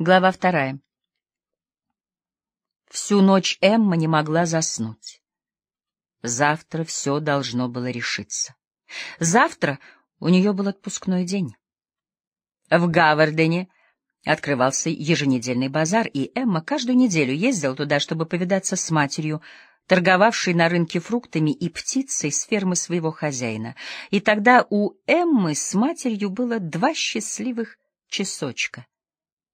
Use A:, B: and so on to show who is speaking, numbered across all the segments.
A: Глава вторая. Всю ночь Эмма не могла заснуть. Завтра все должно было решиться. Завтра у нее был отпускной день. В Гавардене открывался еженедельный базар, и Эмма каждую неделю ездила туда, чтобы повидаться с матерью, торговавшей на рынке фруктами и птицей с фермы своего хозяина. И тогда у Эммы с матерью было два счастливых часочка —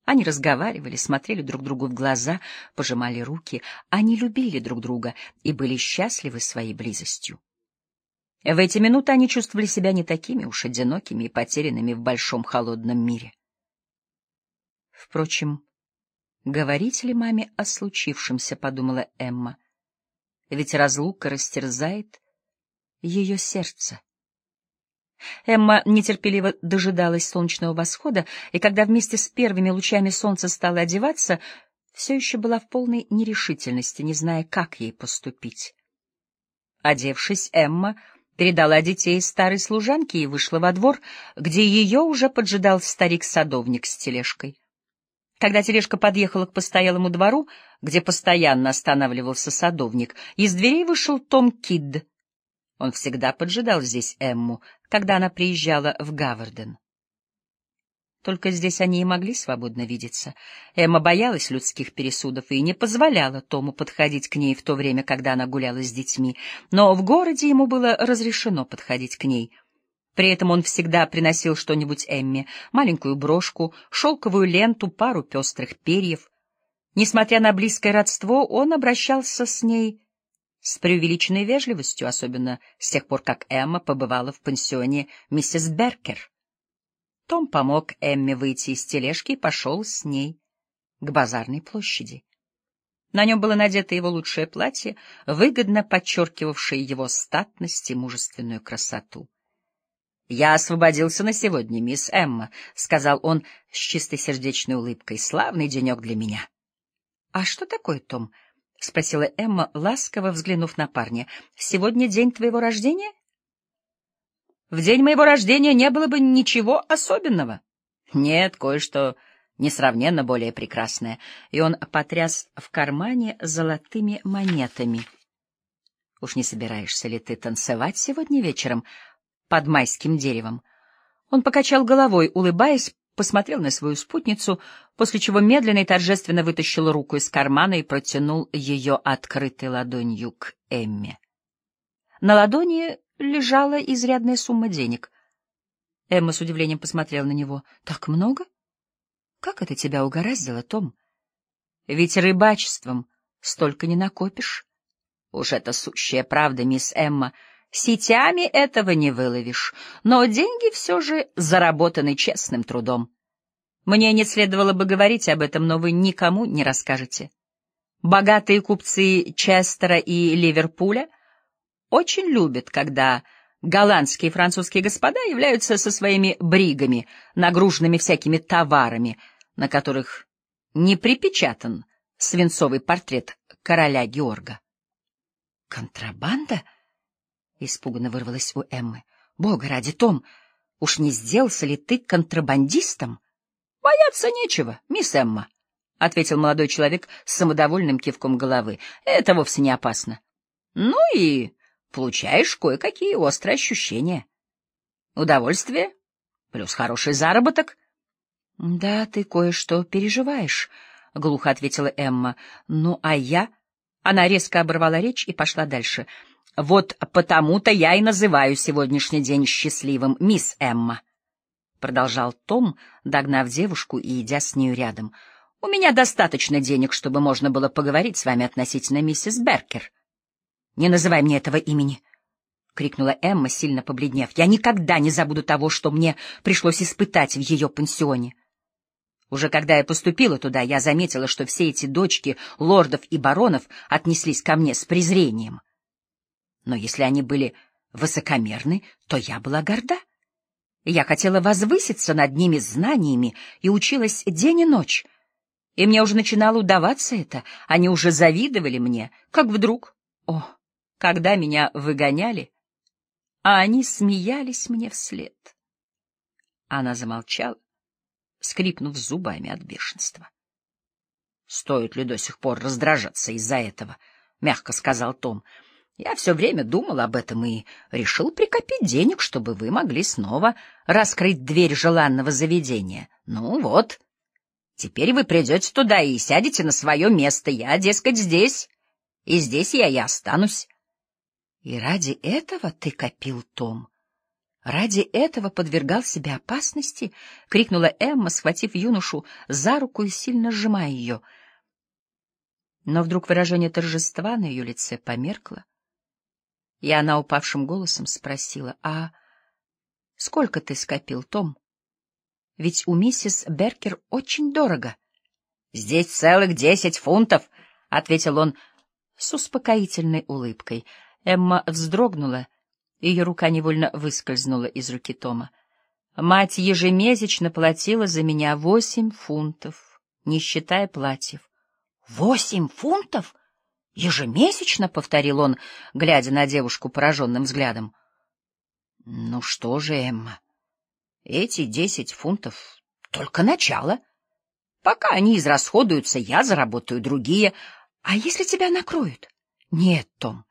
A: они разговаривали, смотрели друг другу в глаза, пожимали руки. Они любили друг друга и были счастливы своей близостью. В эти минуты они чувствовали себя не такими уж одинокими и потерянными в большом холодном мире. Впрочем, говорить ли маме о случившемся, подумала Эмма, ведь разлука растерзает ее сердце. Эмма нетерпеливо дожидалась солнечного восхода, и когда вместе с первыми лучами солнца стала одеваться, все еще была в полной нерешительности, не зная, как ей поступить. Одевшись, Эмма передала детей старой служанке и вышла во двор, где ее уже поджидал старик-садовник с тележкой. Когда тележка подъехала к постоялому двору, где постоянно останавливался садовник, из дверей вышел Том Кидд. Он всегда поджидал здесь Эмму, когда она приезжала в Гаварден. Только здесь они и могли свободно видеться. Эмма боялась людских пересудов и не позволяла Тому подходить к ней в то время, когда она гуляла с детьми, но в городе ему было разрешено подходить к ней. При этом он всегда приносил что-нибудь Эмме, маленькую брошку, шелковую ленту, пару пестрых перьев. Несмотря на близкое родство, он обращался с ней с преувеличенной вежливостью, особенно с тех пор, как Эмма побывала в пансионе миссис Беркер. Том помог Эмме выйти из тележки и пошел с ней к базарной площади. На нем было надето его лучшее платье, выгодно подчеркивавшее его статность и мужественную красоту. — Я освободился на сегодня, мисс Эмма, — сказал он с чистой сердечной улыбкой. — Славный денек для меня. — А что такое, Том? —— спросила Эмма, ласково взглянув на парня. — Сегодня день твоего рождения? — В день моего рождения не было бы ничего особенного. — Нет, кое-что несравненно более прекрасное. И он потряс в кармане золотыми монетами. — Уж не собираешься ли ты танцевать сегодня вечером под майским деревом? Он покачал головой, улыбаясь, посмотрел на свою спутницу, после чего медленно и торжественно вытащил руку из кармана и протянул ее открытой ладонью к Эмме. На ладони лежала изрядная сумма денег. Эмма с удивлением посмотрела на него. — Так много? Как это тебя угораздило, Том? Ведь рыбачеством столько не накопишь. Уж это сущая правда, мисс Эмма — Сетями этого не выловишь, но деньги все же заработаны честным трудом. Мне не следовало бы говорить об этом, но вы никому не расскажете. Богатые купцы Честера и Ливерпуля очень любят, когда голландские и французские господа являются со своими бригами, нагруженными всякими товарами, на которых не припечатан свинцовый портрет короля Георга. Контрабанда? — испуганно вырвалось у Эммы. — Бога ради, Том, уж не сделался ли ты контрабандистом? — Бояться нечего, мисс Эмма, — ответил молодой человек с самодовольным кивком головы. — Это вовсе не опасно. Ну и получаешь кое-какие острые ощущения. Удовольствие плюс хороший заработок. — Да, ты кое-что переживаешь, — глухо ответила Эмма. — Ну, а я... Она резко оборвала речь и пошла дальше — вот потому-то я и называю сегодняшний день счастливым, мисс Эмма. Продолжал Том, догнав девушку и идя с нею рядом. У меня достаточно денег, чтобы можно было поговорить с вами относительно миссис Беркер. Не называй мне этого имени. — крикнула Эмма, сильно побледнев. — Я никогда не забуду того, что мне пришлось испытать в ее пансионе. Уже когда я поступила туда, я заметила, что все эти дочки лордов и баронов отнеслись ко мне с презрением. Но если они были высокомерны, то я была горда. Я хотела возвыситься над ними знаниями и училась день и ночь. И мне уже начинало удаваться это, они уже завидовали мне, как вдруг, о, когда меня выгоняли, а они смеялись мне вслед. Она замолчала, скрипнув зубами от бешенства. Стоит ли до сих пор раздражаться из-за этого? — мягко сказал Том. — Я все время думал об этом и решил прикопить денег, чтобы вы могли снова раскрыть дверь желанного заведения. Ну вот, теперь вы придете туда и сядете на свое место. Я, дескать, здесь, и здесь я и останусь. — И ради этого ты копил, Том? Ради этого подвергал себя опасности? — крикнула Эмма, схватив юношу за руку и сильно сжимая ее. Но вдруг выражение торжества на ее лице померкло, и она упавшим голосом спросила, — А сколько ты скопил, Том? Ведь у миссис Беркер очень дорого. — Здесь целых десять фунтов, — ответил он с успокоительной улыбкой. Эмма вздрогнула — ее рука невольно выскользнула из руки Тома. Мать ежемесячно платила за меня восемь фунтов, не считая платьев. — Восемь фунтов? Ежемесячно? — повторил он, глядя на девушку пораженным взглядом. — Ну что же, Эмма, эти десять фунтов — только начало. Пока они израсходуются, я заработаю другие. А если тебя накроют? — Нет, Том.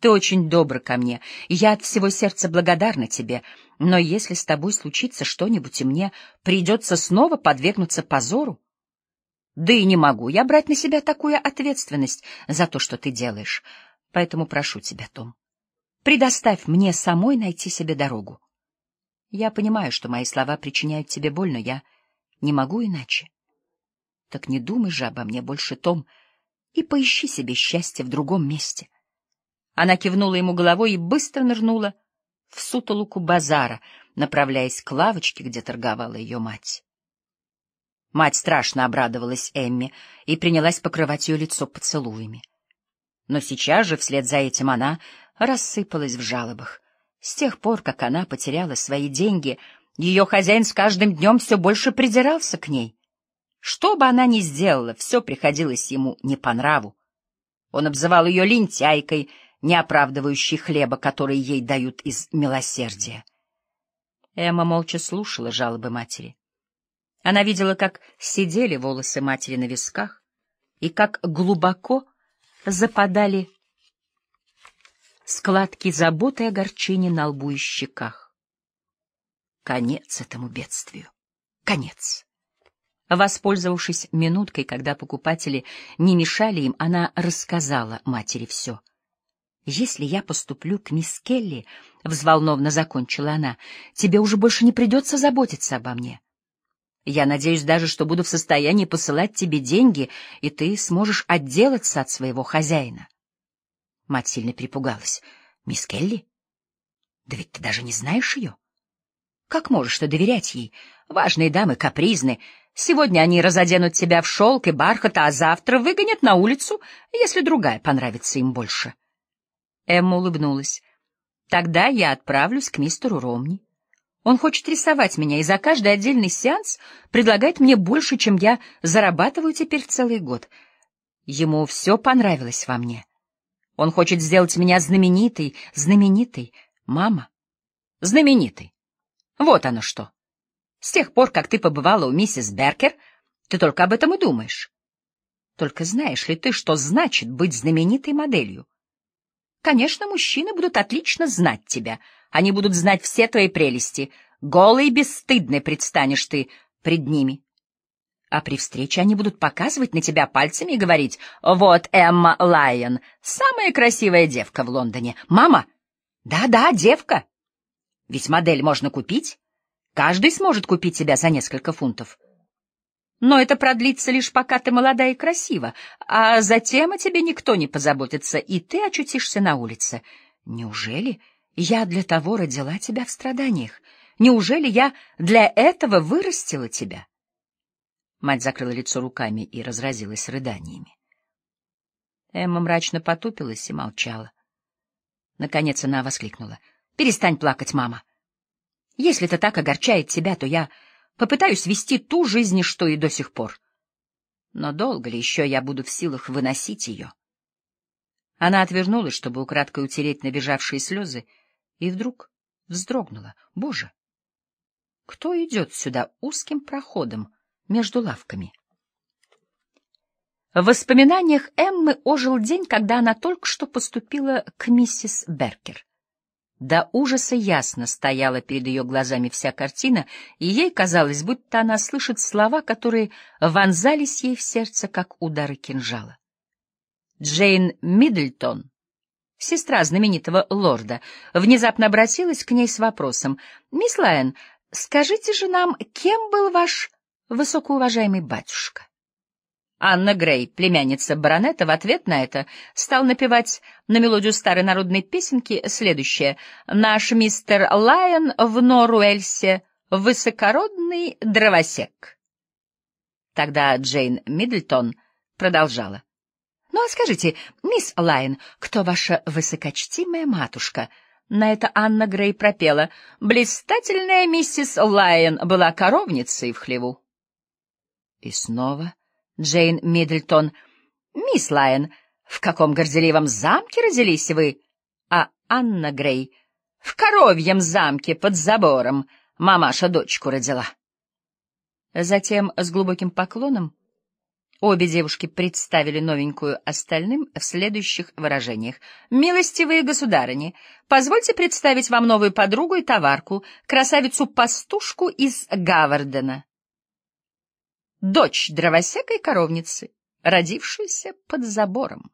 A: Ты очень добр ко мне, я от всего сердца благодарна тебе, но если с тобой случится что-нибудь, и мне придется снова подвергнуться позору, да и не могу я брать на себя такую ответственность за то, что ты делаешь. Поэтому прошу тебя, Том, предоставь мне самой найти себе дорогу. Я понимаю, что мои слова причиняют тебе боль, но я не могу иначе. Так не думай же обо мне больше, Том, и поищи себе счастье в другом месте. Она кивнула ему головой и быстро нырнула в сутолоку базара, направляясь к лавочке, где торговала ее мать. Мать страшно обрадовалась Эмме и принялась покрывать ее лицо поцелуями. Но сейчас же, вслед за этим, она рассыпалась в жалобах. С тех пор, как она потеряла свои деньги, ее хозяин с каждым днем все больше придирался к ней. Что бы она ни сделала, все приходилось ему не по нраву. Он обзывал ее лентяйкой — не оправдывающий хлеба, который ей дают из милосердия. Эмма молча слушала жалобы матери. Она видела, как сидели волосы матери на висках и как глубоко западали складки заботы и огорчения на лбу и щеках. Конец этому бедствию. Конец. Воспользовавшись минуткой, когда покупатели не мешали им, она рассказала матери все — «Если я поступлю к мисс Келли, — взволнованно закончила она, — тебе уже больше не придется заботиться обо мне. Я надеюсь даже, что буду в состоянии посылать тебе деньги, и ты сможешь отделаться от своего хозяина». Мать сильно перепугалась. «Мисс Келли? Да ведь ты даже не знаешь ее. Как можешь ты доверять ей? Важные дамы капризны. Сегодня они разоденут тебя в шелк и бархат, а завтра выгонят на улицу, если другая понравится им больше». Эмма улыбнулась. Тогда я отправлюсь к мистеру Ромни. Он хочет рисовать меня, и за каждый отдельный сеанс предлагает мне больше, чем я зарабатываю теперь в целый год. Ему все понравилось во мне. Он хочет сделать меня знаменитой, знаменитой. Мама, знаменитой. Вот оно что. С тех пор, как ты побывала у миссис Беркер, ты только об этом и думаешь. Только знаешь ли ты, что значит быть знаменитой моделью? Конечно, мужчины будут отлично знать тебя. Они будут знать все твои прелести. Голый и бесстыдный предстанешь ты пред ними. А при встрече они будут показывать на тебя пальцами и говорить, «Вот Эмма Лайон, самая красивая девка в Лондоне. Мама!» «Да-да, девка!» Ведь модель можно купить. Каждый сможет купить тебя за несколько фунтов. Но это продлится лишь пока ты молода и красива, а затем о тебе никто не позаботится, и ты очутишься на улице. Неужели я для того родила тебя в страданиях? Неужели я для этого вырастила тебя? Мать закрыла лицо руками и разразилась рыданиями. Эмма мрачно потупилась и молчала. Наконец она воскликнула. — Перестань плакать, мама. Если это так огорчает тебя, то я Попытаюсь вести ту жизнь, что и до сих пор. Но долго ли еще я буду в силах выносить ее? Она отвернулась, чтобы украдкой утереть набежавшие слезы, и вдруг вздрогнула. Боже! Кто идет сюда узким проходом между лавками? В воспоминаниях Эммы ожил день, когда она только что поступила к миссис Беркер. До ужаса ясно стояла перед ее глазами вся картина, и ей казалось, будто она слышит слова, которые вонзались ей в сердце, как удары кинжала. Джейн Миддлтон, сестра знаменитого лорда, внезапно обратилась к ней с вопросом. «Мисс Лайон, скажите же нам, кем был ваш высокоуважаемый батюшка?» Анна Грей, племянница баронета, в ответ на это стал напевать на мелодию старой народной песенки следующее «Наш мистер Лайон в Норуэльсе, высокородный дровосек». Тогда Джейн Миддлтон продолжала. «Ну а скажите, мисс Лайон, кто ваша высокочтимая матушка?» На это Анна Грей пропела «Блистательная миссис Лайон была коровницей в хлеву». И снова... Джейн Миддлтон. «Мисс Лайон, в каком горделивом замке родились вы?» А Анна Грей. «В коровьем замке под забором мамаша дочку родила». Затем с глубоким поклоном обе девушки представили новенькую остальным в следующих выражениях. «Милостивые государыни, позвольте представить вам новую подругу и товарку, красавицу-пастушку из Гавардена» дочь дровосека и коровницы, родившаяся под забором.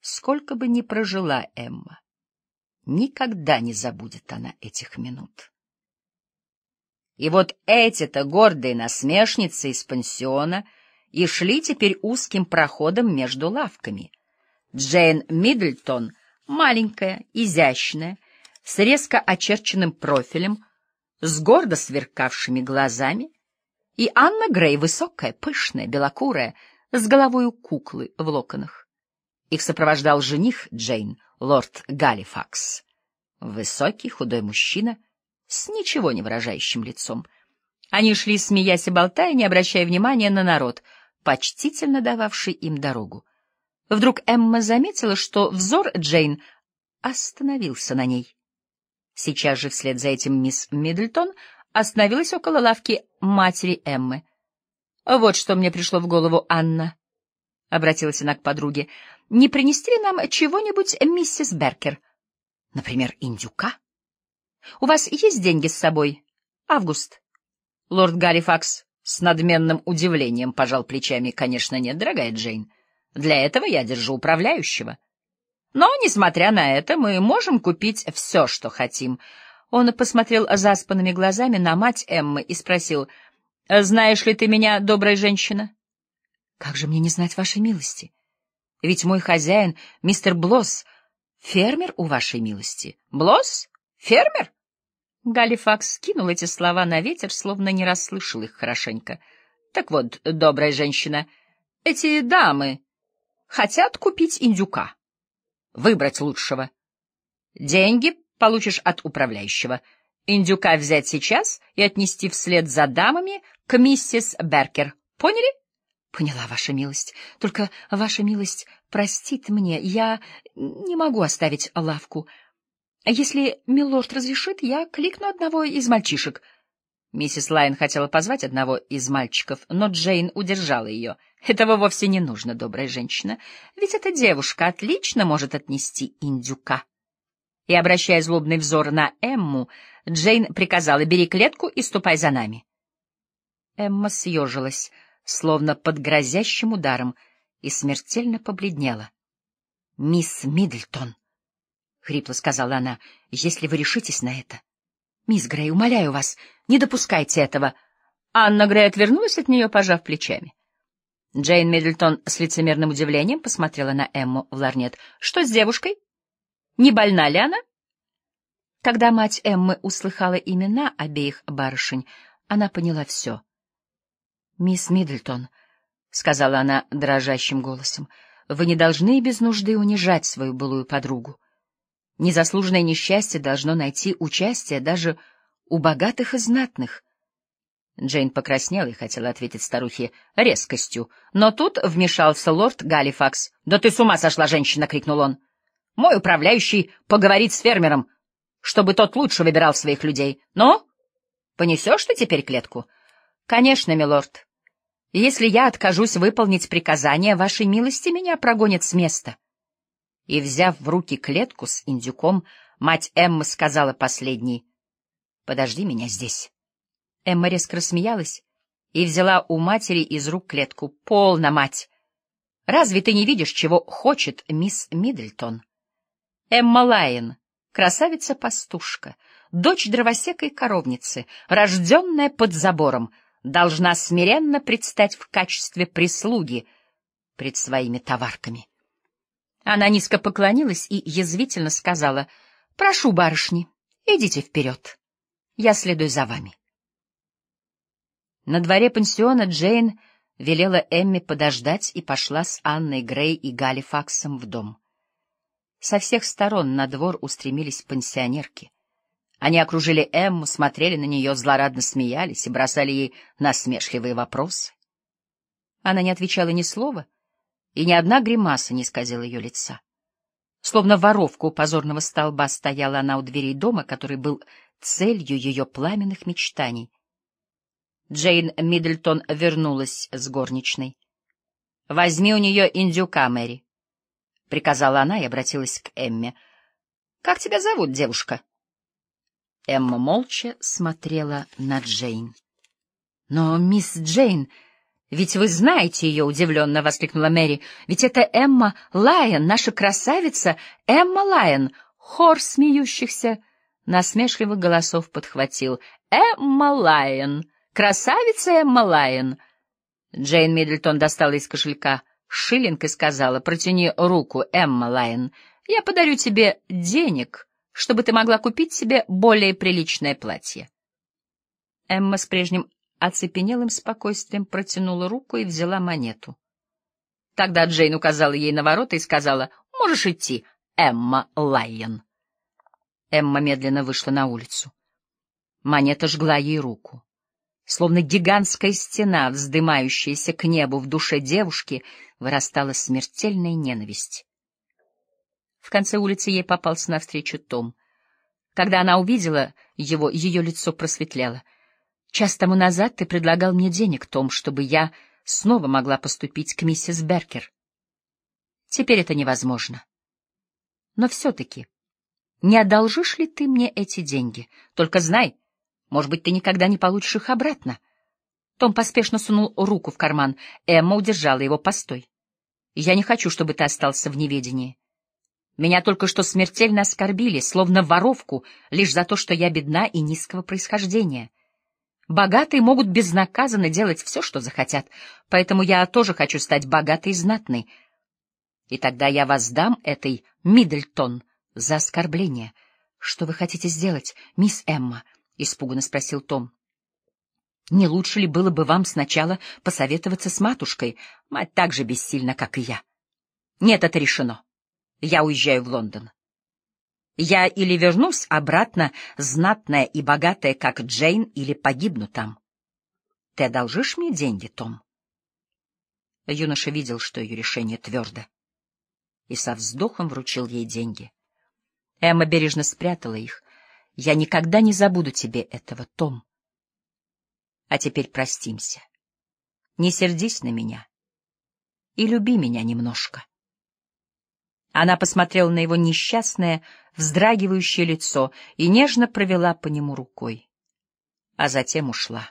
A: Сколько бы ни прожила Эмма, никогда не забудет она этих минут. И вот эти-то гордые насмешницы из пансиона и шли теперь узким проходом между лавками. Джейн Миддлтон, маленькая, изящная, с резко очерченным профилем, с гордо сверкавшими глазами, и Анна Грей, высокая, пышная, белокурая, с головой у куклы в локонах. Их сопровождал жених Джейн, лорд Галифакс. Высокий, худой мужчина с ничего не выражающим лицом. Они шли, смеясь и болтая, не обращая внимания на народ, почтительно дававший им дорогу. Вдруг Эмма заметила, что взор Джейн остановился на ней. Сейчас же вслед за этим мисс Миддлтон остановилась около лавки матери Эммы. «Вот что мне пришло в голову, Анна», — обратилась она к подруге. «Не принести ли нам чего-нибудь, миссис Беркер? Например, индюка? У вас есть деньги с собой? Август?» Лорд Галифакс с надменным удивлением пожал плечами. «Конечно нет, дорогая Джейн. Для этого я держу управляющего. Но, несмотря на это, мы можем купить все, что хотим». Он посмотрел заспанными глазами на мать Эммы и спросил, «Знаешь ли ты меня, добрая женщина?» «Как же мне не знать вашей милости? Ведь мой хозяин, мистер Блосс, фермер у вашей милости». «Блосс? Фермер?» Галифакс скинул эти слова на ветер, словно не расслышал их хорошенько. «Так вот, добрая женщина, эти дамы хотят купить индюка, выбрать лучшего. Деньги получишь от управляющего. Индюка взять сейчас и отнести вслед за дамами к миссис Беркер. Поняли? Поняла, ваша милость. Только ваша милость простит мне, я не могу оставить лавку. Если милорд разрешит, я кликну одного из мальчишек. Миссис Лайн хотела позвать одного из мальчиков, но Джейн удержала ее. Этого вовсе не нужно, добрая женщина, ведь эта девушка отлично может отнести индюка и, обращая злобный взор на Эмму, Джейн приказала «бери клетку и ступай за нами». Эмма съежилась, словно под грозящим ударом, и смертельно побледнела. — Мисс Миддлтон, — хрипло сказала она, — если вы решитесь на это. Мисс Грей, умоляю вас, не допускайте этого. Анна Грей отвернулась от нее, пожав плечами. Джейн Миддлтон с лицемерным удивлением посмотрела на Эмму в ларнет. — Что с девушкой? — не больна ли она? Когда мать Эммы услыхала имена обеих барышень, она поняла все. — Мисс Миддлтон, — сказала она дрожащим голосом, — вы не должны без нужды унижать свою былую подругу. Незаслуженное несчастье должно найти участие даже у богатых и знатных. Джейн покраснела и хотела ответить старухе резкостью, но тут вмешался лорд Галифакс. — Да ты с ума сошла, женщина! — крикнул он. — мой управляющий поговорит с фермером, чтобы тот лучше выбирал своих людей. Ну, понесешь ты теперь клетку? — Конечно, милорд. Если я откажусь выполнить приказание вашей милости, меня прогонят с места. И, взяв в руки клетку с индюком, мать Эммы сказала последней, «Подожди меня здесь». Эмма резко рассмеялась и взяла у матери из рук клетку. «Полно, мать! Разве ты не видишь, чего хочет мисс Миддлтон?» Эмма Лайен, красавица-пастушка, дочь дровосека и коровницы, рожденная под забором, должна смиренно предстать в качестве прислуги пред своими товарками. Она низко поклонилась и язвительно сказала, «Прошу, барышни, идите вперед, я следую за вами». На дворе пансиона Джейн велела Эмми подождать и пошла с Анной Грей и Галифаксом в дом. Со всех сторон на двор устремились пансионерки. Они окружили Эмму, смотрели на нее, злорадно смеялись и бросали ей насмешливые вопросы. Она не отвечала ни слова, и ни одна гримаса не сказала ее лица. Словно воровка у позорного столба стояла она у дверей дома, который был целью ее пламенных мечтаний. Джейн Миддлтон вернулась с горничной. — Возьми у нее индюка, Мэри, — приказала она и обратилась к Эмме. — Как тебя зовут, девушка? Эмма молча смотрела на Джейн. — Но, мисс Джейн, ведь вы знаете ее, — удивленно воскликнула Мэри. — Ведь это Эмма Лайон, наша красавица Эмма Лайон. Хор смеющихся насмешливых голосов подхватил. — Эмма Лайон! Красавица Эмма Лайон! Джейн Миддлтон достала из кошелька шиллинг и сказала, — Протяни руку, Эмма Лайон. Я подарю тебе денег, чтобы ты могла купить себе более приличное платье. Эмма с прежним оцепенелым спокойствием протянула руку и взяла монету. Тогда Джейн указала ей на ворота и сказала, — Можешь идти, Эмма Лайон. Эмма медленно вышла на улицу. Монета жгла ей руку. Словно гигантская стена, вздымающаяся к небу в душе девушки, вырастала смертельная ненависть. В конце улицы ей попался навстречу Том. Когда она увидела его, ее лицо просветлело. «Час тому назад ты предлагал мне денег, Том, чтобы я снова могла поступить к миссис Беркер. Теперь это невозможно. Но все-таки не одолжишь ли ты мне эти деньги? Только знай, может быть, ты никогда не получишь их обратно. Том поспешно сунул руку в карман. Эмма удержала его постой. Я не хочу, чтобы ты остался в неведении. Меня только что смертельно оскорбили, словно воровку, лишь за то, что я бедна и низкого происхождения. Богатые могут безнаказанно делать все, что захотят, поэтому я тоже хочу стать богатой и знатной. И тогда я воздам этой Миддлтон за оскорбление. — Что вы хотите сделать, мисс Эмма? — испуганно спросил Том. — Не лучше ли было бы вам сначала посоветоваться с матушкой? Мать так же бессильна, как и я. — Нет, это решено. Я уезжаю в Лондон. Я или вернусь обратно, знатная и богатая, как Джейн, или погибну там. Ты одолжишь мне деньги, Том? Юноша видел, что ее решение твердо, и со вздохом вручил ей деньги. Эмма бережно спрятала их. «Я никогда не забуду тебе этого, Том. А теперь простимся. Не сердись на меня и люби меня немножко». Она посмотрела на его несчастное, вздрагивающее лицо и нежно провела по нему рукой, а затем ушла.